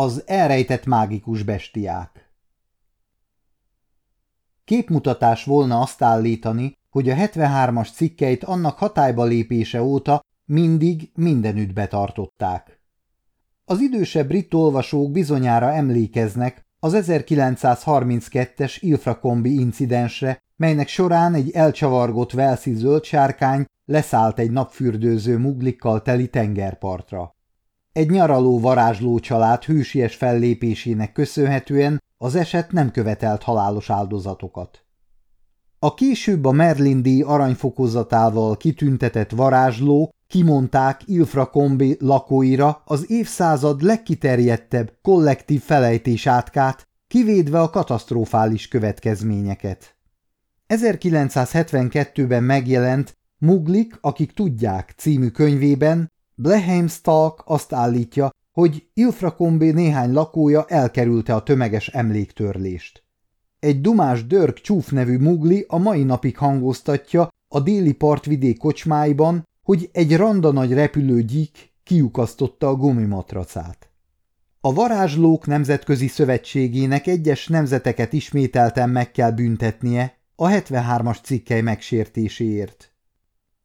Az elrejtett mágikus bestiák Képmutatás volna azt állítani, hogy a 73-as cikkeit annak hatályba lépése óta mindig mindenütt betartották. Az idősebb brit olvasók bizonyára emlékeznek az 1932-es Ilfrakombi incidensre, melynek során egy elcsavargott velszi zöld leszállt egy napfürdőző muglikkal teli tengerpartra. Egy nyaraló varázsló család hősies fellépésének köszönhetően az eset nem követelt halálos áldozatokat. A később a Merlin díj aranyfokozatával kitüntetett varázsló kimondták Ilfrakombi lakóira az évszázad legkiterjedtebb kollektív felejtés átkát, kivédve a katasztrofális következményeket. 1972-ben megjelent Muglik, akik tudják című könyvében Bleheim Stalk azt állítja, hogy Ilfrakombi néhány lakója elkerülte a tömeges emléktörlést. Egy dumás Dörk Csúf nevű mugli a mai napig hangoztatja a déli partvidék kocsmáiban, hogy egy randa nagy repülő gyík kiukasztotta a gumimatracát. A Varázslók Nemzetközi Szövetségének egyes nemzeteket ismételten meg kell büntetnie a 73-as cikkely megsértéséért.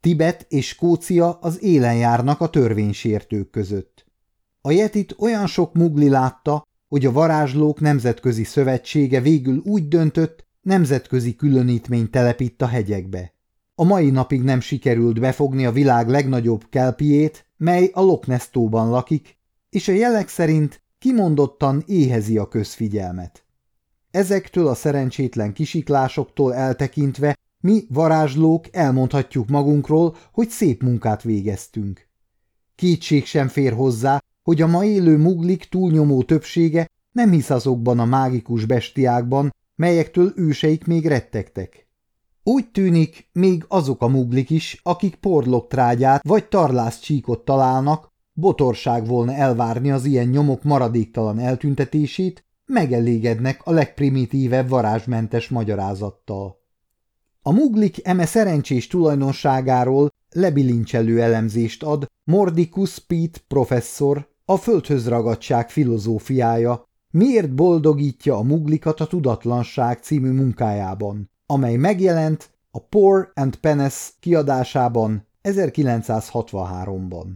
Tibet és Skócia az élen járnak a törvénysértők között. A Jetit olyan sok mugli látta, hogy a Varázslók Nemzetközi Szövetsége végül úgy döntött, nemzetközi különítményt telepít a hegyekbe. A mai napig nem sikerült befogni a világ legnagyobb kelpiét, mely a Loch Ness tóban lakik, és a jelek szerint kimondottan éhezi a közfigyelmet. Ezektől a szerencsétlen kisiklásoktól eltekintve mi varázslók elmondhatjuk magunkról, hogy szép munkát végeztünk. Kétség sem fér hozzá, hogy a ma élő muglik túlnyomó többsége nem hisz azokban a mágikus bestiákban, melyektől őseik még rettegtek. Úgy tűnik, még azok a muglik is, akik porloktrágyát vagy tarlászcsíkot találnak, botorság volna elvárni az ilyen nyomok maradéktalan eltüntetését, megelégednek a legprimitívebb varázsmentes magyarázattal. A muglik eme szerencsés tulajdonságáról lebilincselő elemzést ad Mordicus Pitt professzor, a földhöz ragadság filozófiája, miért boldogítja a muglikat a tudatlanság című munkájában, amely megjelent a Poor and Penis kiadásában 1963-ban.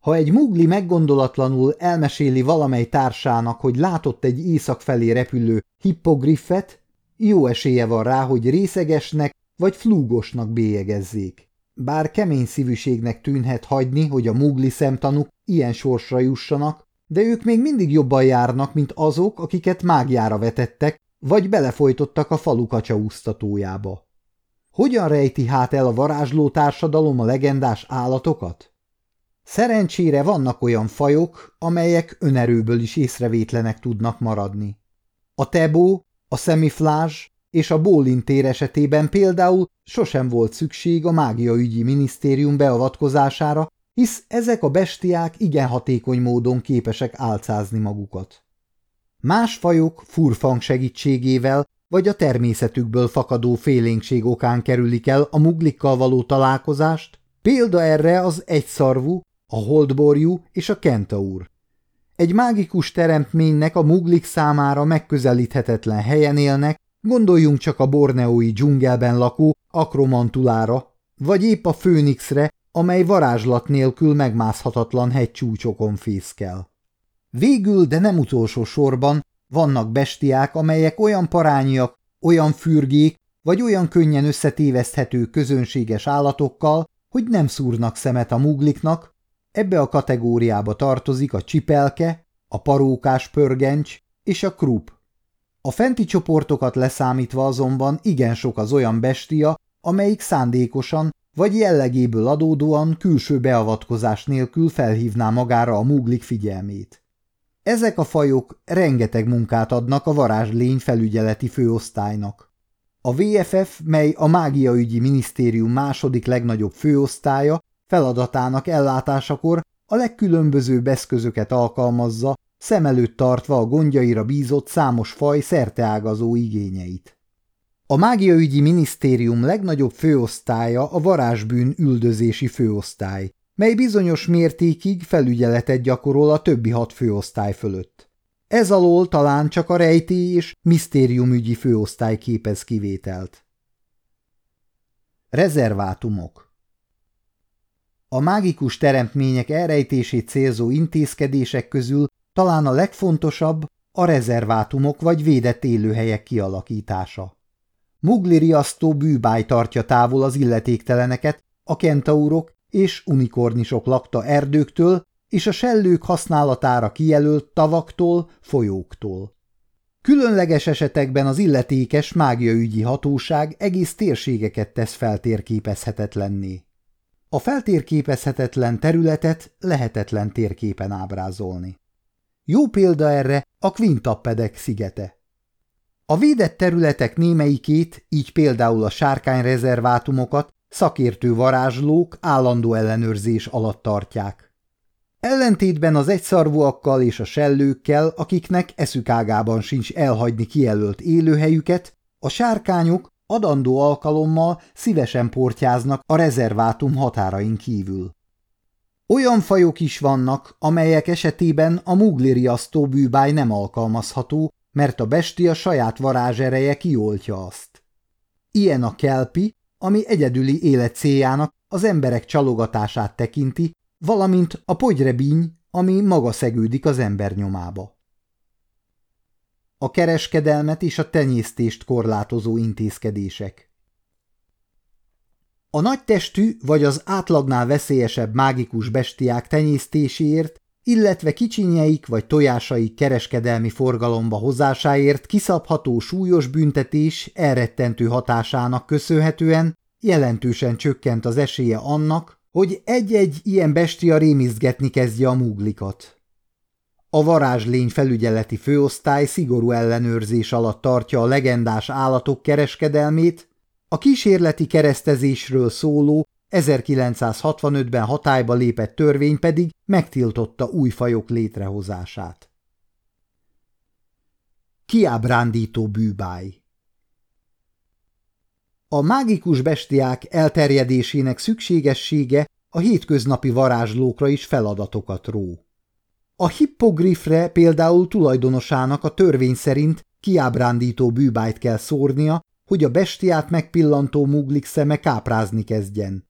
Ha egy mugli meggondolatlanul elmeséli valamely társának, hogy látott egy éjszak felé repülő hippogriffet, jó esélye van rá, hogy részegesnek vagy flúgosnak bélyegezzék. Bár kemény szívűségnek tűnhet hagyni, hogy a mugli szemtanúk ilyen sorsra jussanak, de ők még mindig jobban járnak, mint azok, akiket mágiára vetettek, vagy belefolytottak a falu kacsaúztatójába. Hogyan rejti hát el a varázsló társadalom a legendás állatokat? Szerencsére vannak olyan fajok, amelyek önerőből is észrevétlenek tudnak maradni. A tebó, a szemiflázs és a bólintér esetében például sosem volt szükség a mágiaügyi minisztérium beavatkozására, hisz ezek a bestiák igen hatékony módon képesek álcázni magukat. Más fajok furfang segítségével vagy a természetükből fakadó félénkség okán kerülik el a muglikkal való találkozást, példa erre az egyszarvú, a holdborjú és a kentaur. Egy mágikus teremtménynek a muglik számára megközelíthetetlen helyen élnek, gondoljunk csak a borneói dzsungelben lakó akromantulára, vagy épp a főnixre, amely varázslat nélkül megmászhatatlan hegycsúcsokon fészkel. Végül, de nem utolsó sorban vannak bestiák, amelyek olyan parányiak, olyan fürgék, vagy olyan könnyen összetéveszthető közönséges állatokkal, hogy nem szúrnak szemet a mugliknak, ebbe a kategóriába tartozik a csipelke, a parókás pörgencs és a krup. A fenti csoportokat leszámítva azonban igen sok az olyan bestia, amelyik szándékosan vagy jellegéből adódóan külső beavatkozás nélkül felhívná magára a múglik figyelmét. Ezek a fajok rengeteg munkát adnak a varázslény felügyeleti főosztálynak. A VFF, mely a mágiaügyi minisztérium második legnagyobb főosztálya, feladatának ellátásakor a legkülönbözőbb eszközöket alkalmazza, szem előtt tartva a gondjaira bízott számos faj szerteágazó igényeit. A mágiaügyi minisztérium legnagyobb főosztálya a varázsbűn üldözési főosztály, mely bizonyos mértékig felügyeletet gyakorol a többi hat főosztály fölött. Ez alól talán csak a rejtély és misztériumügyi főosztály képez kivételt. Rezervátumok A mágikus teremtmények elrejtését célzó intézkedések közül talán a legfontosabb a rezervátumok vagy védett élőhelyek kialakítása. Mugli riasztó bűbáj tartja távol az illetékteleneket a kentaurok és unikornisok lakta erdőktől és a sellők használatára kijelölt tavaktól, folyóktól. Különleges esetekben az illetékes mágiaügyi hatóság egész térségeket tesz feltérképezhetetlenné. A feltérképezhetetlen területet lehetetlen térképen ábrázolni. Jó példa erre a Quintappedek szigete. A védett területek némelyikét, így például a sárkányrezervátumokat szakértő varázslók állandó ellenőrzés alatt tartják. Ellentétben az egyszarvúakkal és a sellőkkel, akiknek eszükágában sincs elhagyni kijelölt élőhelyüket, a sárkányok adandó alkalommal szívesen portyáznak a rezervátum határain kívül. Olyan fajok is vannak, amelyek esetében a mugliriasztó bűbáj nem alkalmazható, mert a bestia saját varázsereje kioltja azt. Ilyen a kelpi, ami egyedüli élet céljának az emberek csalogatását tekinti, valamint a pogyrebíny, ami maga szegődik az ember nyomába. A kereskedelmet és a tenyésztést korlátozó intézkedések A nagytestű vagy az átlagnál veszélyesebb mágikus bestiák tenyésztéséért illetve kicsinyeik vagy tojásaik kereskedelmi forgalomba hozásáért kiszabható súlyos büntetés elrettentő hatásának köszönhetően jelentősen csökkent az esélye annak, hogy egy-egy ilyen bestia rémizgetni kezdje a muglikat. A varázslény felügyeleti főosztály szigorú ellenőrzés alatt tartja a legendás állatok kereskedelmét, a kísérleti keresztezésről szóló 1965-ben hatályba lépett törvény pedig megtiltotta új fajok létrehozását. Kiábrándító bűbáj A mágikus bestiák elterjedésének szükségessége a hétköznapi varázslókra is feladatokat ró. A hippogrifre például tulajdonosának a törvény szerint kiábrándító bűbájt kell szórnia, hogy a bestiát megpillantó muglik szeme káprázni kezdjen.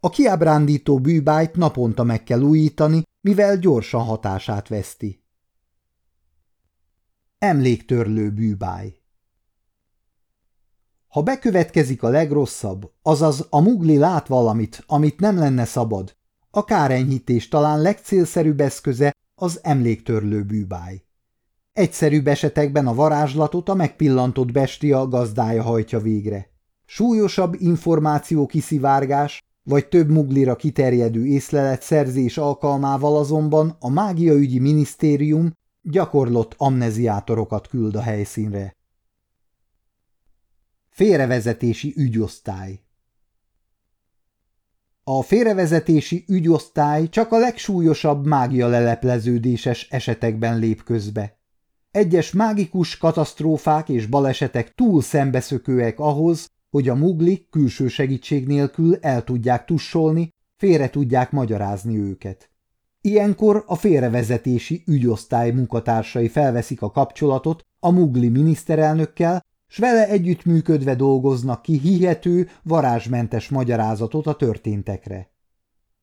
A kiábrándító bűbájt naponta meg kell újítani, mivel gyorsan hatását veszti. Emléktörlő bűbáj Ha bekövetkezik a legrosszabb, azaz a mugli lát valamit, amit nem lenne szabad, a kárenyhítés talán legcélszerűbb eszköze az emléktörlő bűbáj. Egyszerűbb esetekben a varázslatot a megpillantott bestia gazdája hajtja végre. Súlyosabb információ kiszivárgás vagy több muglira kiterjedő észlelet szerzés alkalmával azonban a mágiaügyi minisztérium gyakorlott amneziátorokat küld a helyszínre. Félrevezetési ügyosztály A félrevezetési ügyosztály csak a legsúlyosabb mágia lelepleződéses esetekben lép közbe. Egyes mágikus katasztrófák és balesetek túl szembeszökőek ahhoz, hogy a muglik külső segítség nélkül el tudják tussolni, félre tudják magyarázni őket. Ilyenkor a félrevezetési ügyosztály munkatársai felveszik a kapcsolatot a mugli miniszterelnökkel, s vele együttműködve dolgoznak ki hihető, varázsmentes magyarázatot a történtekre.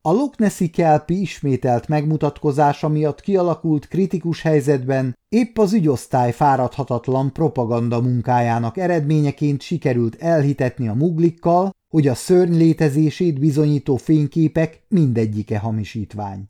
A Loch Nessi kelpi ismételt megmutatkozása miatt kialakult kritikus helyzetben épp az ügyosztály fáradhatatlan propaganda munkájának eredményeként sikerült elhitetni a muglikkal, hogy a szörny létezését bizonyító fényképek mindegyike hamisítvány.